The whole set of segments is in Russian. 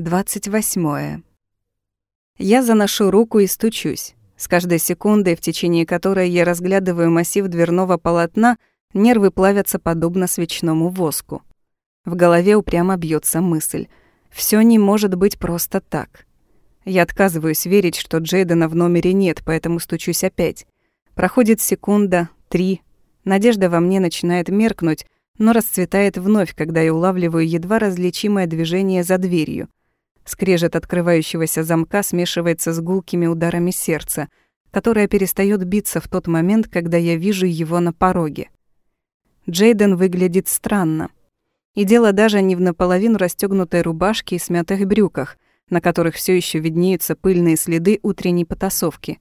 28. Я заношу руку и стучусь. С каждой секундой, в течение которой я разглядываю массив дверного полотна, нервы плавятся подобно свечному воску. В голове упрямо бьется мысль. Все не может быть просто так. Я отказываюсь верить, что Джейдена в номере нет, поэтому стучусь опять. Проходит секунда, три. Надежда во мне начинает меркнуть, но расцветает вновь, когда я улавливаю едва различимое движение за дверью. Скрежет открывающегося замка смешивается с гулкими ударами сердца, которое перестает биться в тот момент, когда я вижу его на пороге. Джейден выглядит странно. И дело даже не в наполовину расстёгнутой рубашке и смятых брюках, на которых все еще виднеются пыльные следы утренней потасовки.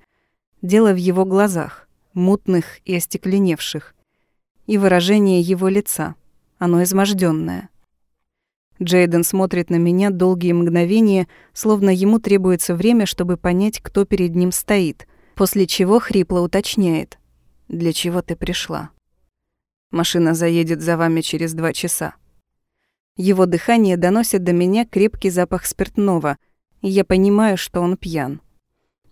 Дело в его глазах, мутных и остекленевших, и выражение его лица, оно измождённое. Джейден смотрит на меня долгие мгновения, словно ему требуется время, чтобы понять, кто перед ним стоит, после чего хрипло уточняет. «Для чего ты пришла?» «Машина заедет за вами через два часа». Его дыхание доносит до меня крепкий запах спиртного, и я понимаю, что он пьян.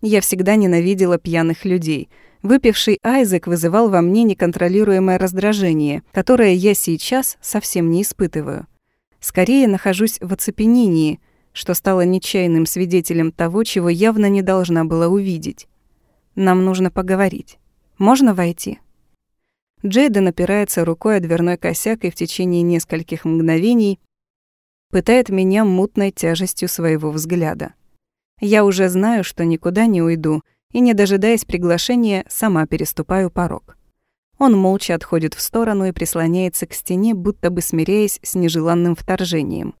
Я всегда ненавидела пьяных людей. Выпивший Айзек вызывал во мне неконтролируемое раздражение, которое я сейчас совсем не испытываю. Скорее нахожусь в оцепенении, что стало нечаянным свидетелем того, чего явно не должна была увидеть. Нам нужно поговорить. Можно войти? Джейден опирается рукой о дверной косяк и в течение нескольких мгновений пытает меня мутной тяжестью своего взгляда. Я уже знаю, что никуда не уйду, и, не дожидаясь приглашения, сама переступаю порог. Он молча отходит в сторону и прислоняется к стене, будто бы смиряясь с нежеланным вторжением.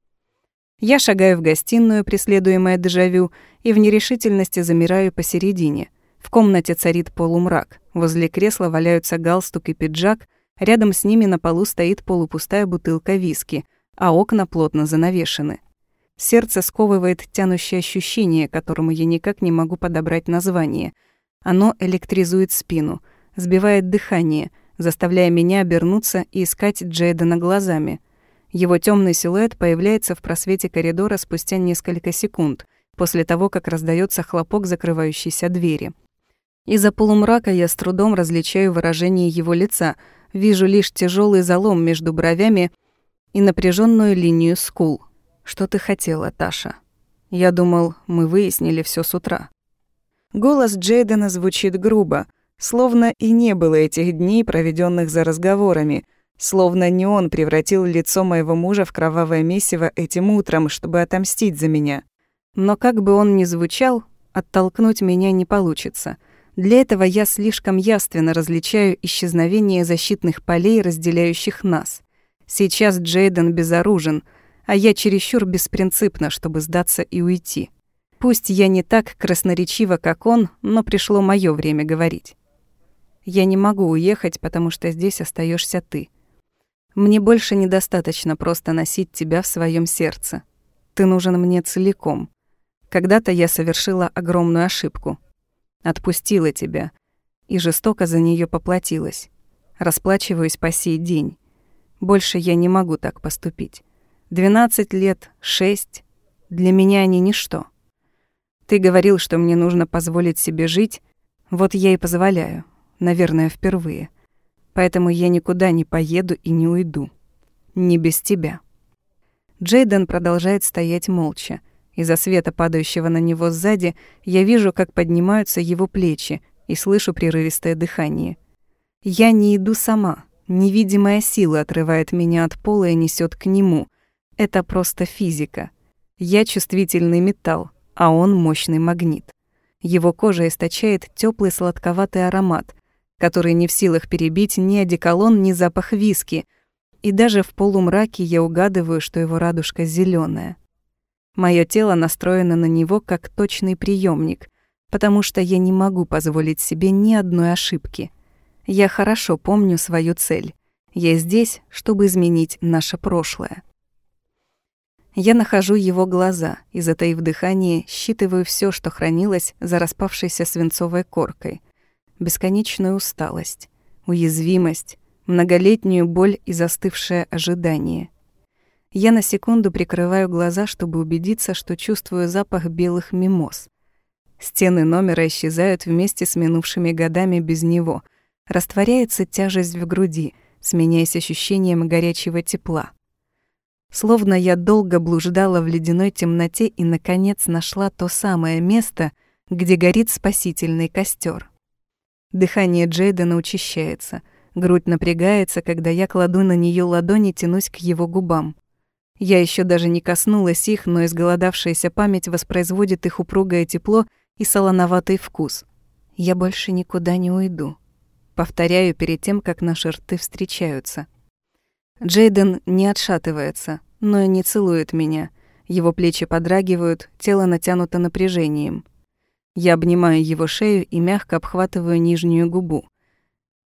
Я шагаю в гостиную, преследуемая дежавю, и в нерешительности замираю посередине — в комнате царит полумрак. Возле кресла валяются галстук и пиджак, рядом с ними на полу стоит полупустая бутылка виски, а окна плотно занавешены. Сердце сковывает тянущее ощущение, которому я никак не могу подобрать название. Оно электризует спину, сбивает дыхание, заставляя меня обернуться и искать Джейдена глазами. Его темный силуэт появляется в просвете коридора спустя несколько секунд, после того, как раздается хлопок закрывающейся двери. Из-за полумрака я с трудом различаю выражение его лица, вижу лишь тяжелый залом между бровями и напряженную линию скул. «Что ты хотела, Таша?» Я думал, мы выяснили все с утра. Голос Джейдена звучит грубо, словно и не было этих дней, проведенных за разговорами, словно не он превратил лицо моего мужа в кровавое месиво этим утром, чтобы отомстить за меня. Но как бы он ни звучал, оттолкнуть меня не получится — для этого я слишком явственно различаю исчезновение защитных полей, разделяющих нас. Сейчас Джейден безоружен, а я чересчур беспринципна, чтобы сдаться и уйти. Пусть я не так красноречива, как он, но пришло мое время говорить. Я не могу уехать, потому что здесь остаешься ты. Мне больше недостаточно просто носить тебя в своем сердце. Ты нужен мне целиком. Когда-то я совершила огромную ошибку — Отпустила тебя. И жестоко за нее поплатилась. Расплачиваюсь по сей день. Больше я не могу так поступить. Двенадцать лет, шесть. Для меня они ничто. Ты говорил, что мне нужно позволить себе жить. Вот я и позволяю. Наверное, впервые. Поэтому я никуда не поеду и не уйду. Не без тебя. Джейден продолжает стоять молча. Из-за света, падающего на него сзади, я вижу, как поднимаются его плечи и слышу прерывистое дыхание. Я не иду сама. Невидимая сила отрывает меня от пола и несет к нему. Это просто физика. Я чувствительный металл, а он мощный магнит. Его кожа источает теплый сладковатый аромат, который не в силах перебить ни одеколон, ни запах виски. И даже в полумраке я угадываю, что его радужка зеленая. Мое тело настроено на него как точный приемник, потому что я не могу позволить себе ни одной ошибки. Я хорошо помню свою цель. Я здесь, чтобы изменить наше прошлое. Я нахожу его глаза и, затаив дыхание, считываю все, что хранилось за распавшейся свинцовой коркой. Бесконечную усталость, уязвимость, многолетнюю боль и застывшее ожидание — Я на секунду прикрываю глаза, чтобы убедиться, что чувствую запах белых мимоз. Стены номера исчезают вместе с минувшими годами без него. Растворяется тяжесть в груди, сменяясь ощущением горячего тепла. Словно я долго блуждала в ледяной темноте и, наконец, нашла то самое место, где горит спасительный костер. Дыхание Джейдена учащается, грудь напрягается, когда я кладу на нее ладони, тянусь к его губам. Я еще даже не коснулась их, но изголодавшаяся память воспроизводит их упругое тепло и солоноватый вкус. Я больше никуда не уйду. Повторяю перед тем, как наши рты встречаются. Джейден не отшатывается, но и не целует меня. Его плечи подрагивают, тело натянуто напряжением. Я обнимаю его шею и мягко обхватываю нижнюю губу.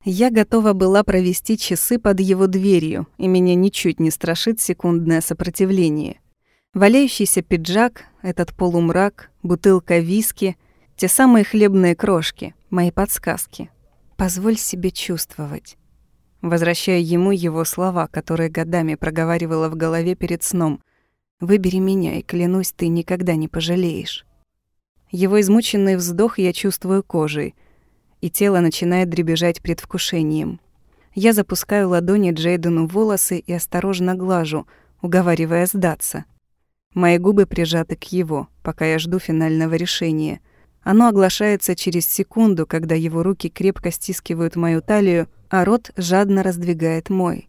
Я готова была провести часы под его дверью, и меня ничуть не страшит секундное сопротивление. Валяющийся пиджак, этот полумрак, бутылка виски, те самые хлебные крошки, мои подсказки. Позволь себе чувствовать. Возвращаю ему его слова, которые годами проговаривала в голове перед сном. «Выбери меня, и клянусь, ты никогда не пожалеешь». Его измученный вздох я чувствую кожей, и тело начинает дребезжать предвкушением. Я запускаю ладони Джейдену в волосы и осторожно глажу, уговаривая сдаться. Мои губы прижаты к его, пока я жду финального решения. Оно оглашается через секунду, когда его руки крепко стискивают мою талию, а рот жадно раздвигает мой.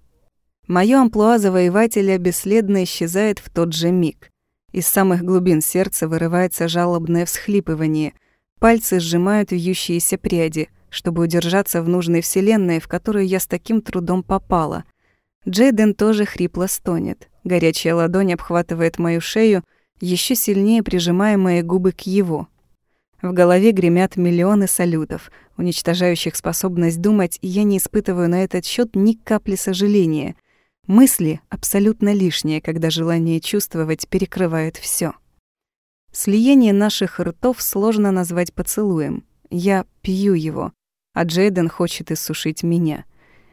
Моё амплуа завоевателя бесследно исчезает в тот же миг. Из самых глубин сердца вырывается жалобное всхлипывание. Пальцы сжимают вьющиеся пряди, чтобы удержаться в нужной вселенной, в которую я с таким трудом попала. Джейден тоже хрипло стонет. Горячая ладонь обхватывает мою шею, еще сильнее прижимая мои губы к его. В голове гремят миллионы салютов, уничтожающих способность думать, и я не испытываю на этот счет ни капли сожаления. Мысли абсолютно лишние, когда желание чувствовать перекрывает все. Слияние наших ртов сложно назвать поцелуем. Я пью его, а Джейден хочет иссушить меня.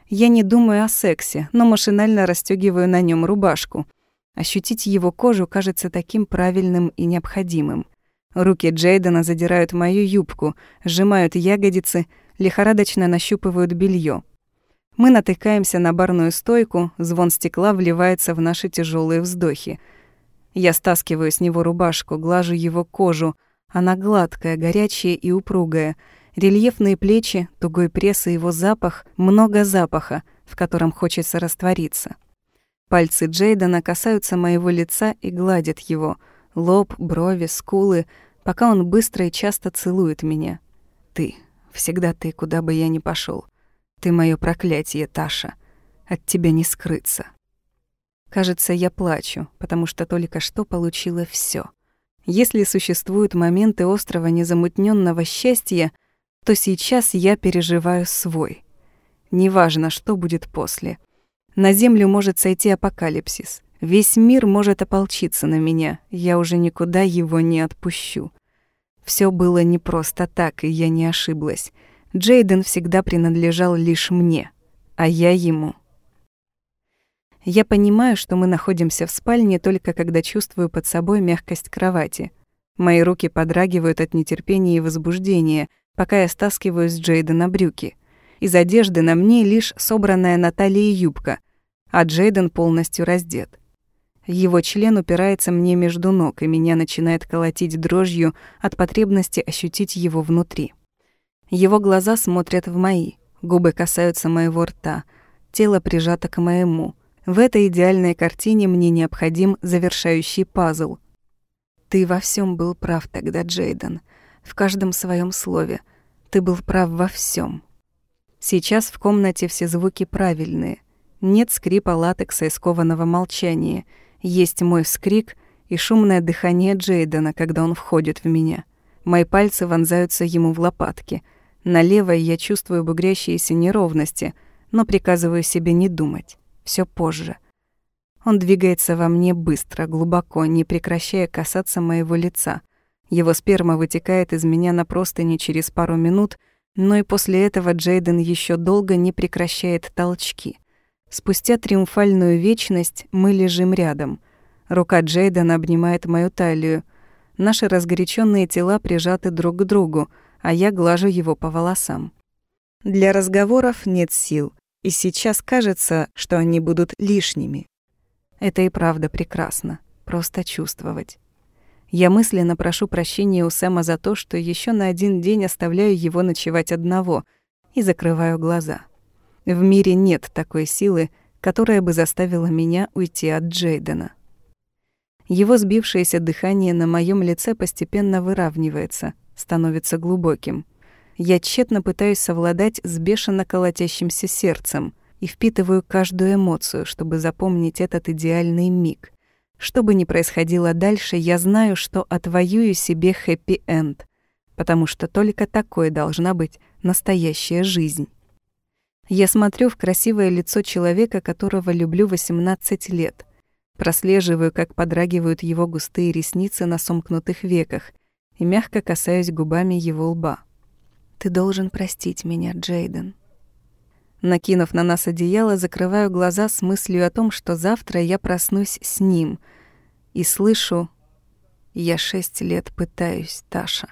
Я не думаю о сексе, но машинально расстёгиваю на нем рубашку. Ощутить его кожу кажется таким правильным и необходимым. Руки Джейдена задирают мою юбку, сжимают ягодицы, лихорадочно нащупывают белье. Мы натыкаемся на барную стойку, звон стекла вливается в наши тяжелые вздохи. Я стаскиваю с него рубашку, глажу его кожу. Она гладкая, горячая и упругая. Рельефные плечи, тугой пресс и его запах, много запаха, в котором хочется раствориться. Пальцы Джейдена касаются моего лица и гладят его. Лоб, брови, скулы — пока он быстро и часто целует меня. Ты, всегда ты, куда бы я ни пошел. Ты мое проклятие, Таша. От тебя не скрыться. Кажется, я плачу, потому что только что получила все. Если существуют моменты острого незамутненного счастья, то сейчас я переживаю свой. Неважно, что будет после. На землю может сойти апокалипсис. Весь мир может ополчиться на меня, я уже никуда его не отпущу. Все было не просто так, и я не ошиблась. Джейден всегда принадлежал лишь мне, а я ему. Я понимаю, что мы находимся в спальне только когда чувствую под собой мягкость кровати. Мои руки подрагивают от нетерпения и возбуждения, пока я стаскиваю с Джейдена брюки. Из одежды на мне лишь собранная на талии юбка, а Джейден полностью раздет. Его член упирается мне между ног, и меня начинает колотить дрожью от потребности ощутить его внутри. Его глаза смотрят в мои, губы касаются моего рта, тело прижато к моему. В этой идеальной картине мне необходим завершающий пазл. Ты во всем был прав тогда, Джейден. В каждом своем слове. Ты был прав во всем. Сейчас в комнате все звуки правильные. Нет скрипа латекса и скованного молчания — есть мой вскрик и шумное дыхание Джейдена, когда он входит в меня. Мои пальцы вонзаются ему в лопатки. На левой я чувствую бугрящиеся неровности, но приказываю себе не думать. Все позже. Он двигается во мне быстро, глубоко, не прекращая касаться моего лица. Его сперма вытекает из меня на простыни через пару минут, но и после этого Джейден еще долго не прекращает толчки. Спустя триумфальную вечность мы лежим рядом. Рука Джейдена обнимает мою талию. Наши разгоряченные тела прижаты друг к другу, а я глажу его по волосам. Для разговоров нет сил, и сейчас кажется, что они будут лишними. Это и правда прекрасно, просто чувствовать. Я мысленно прошу прощения у Сэма за то, что еще на один день оставляю его ночевать одного и закрываю глаза. В мире нет такой силы, которая бы заставила меня уйти от Джейдена. Его сбившееся дыхание на моем лице постепенно выравнивается, становится глубоким. Я тщетно пытаюсь совладать с бешено колотящимся сердцем и впитываю каждую эмоцию, чтобы запомнить этот идеальный миг. Что бы ни происходило дальше, я знаю, что отвоюю себе хэппи-энд, потому что только такой должна быть настоящая жизнь. Я смотрю в красивое лицо человека, которого люблю 18 лет — Прослеживаю, как подрагивают его густые ресницы на сомкнутых веках и мягко касаюсь губами его лба. «Ты должен простить меня, Джейден». Накинув на нас одеяло, закрываю глаза с мыслью о том, что завтра я проснусь с ним и слышу «Я шесть лет пытаюсь, Таша».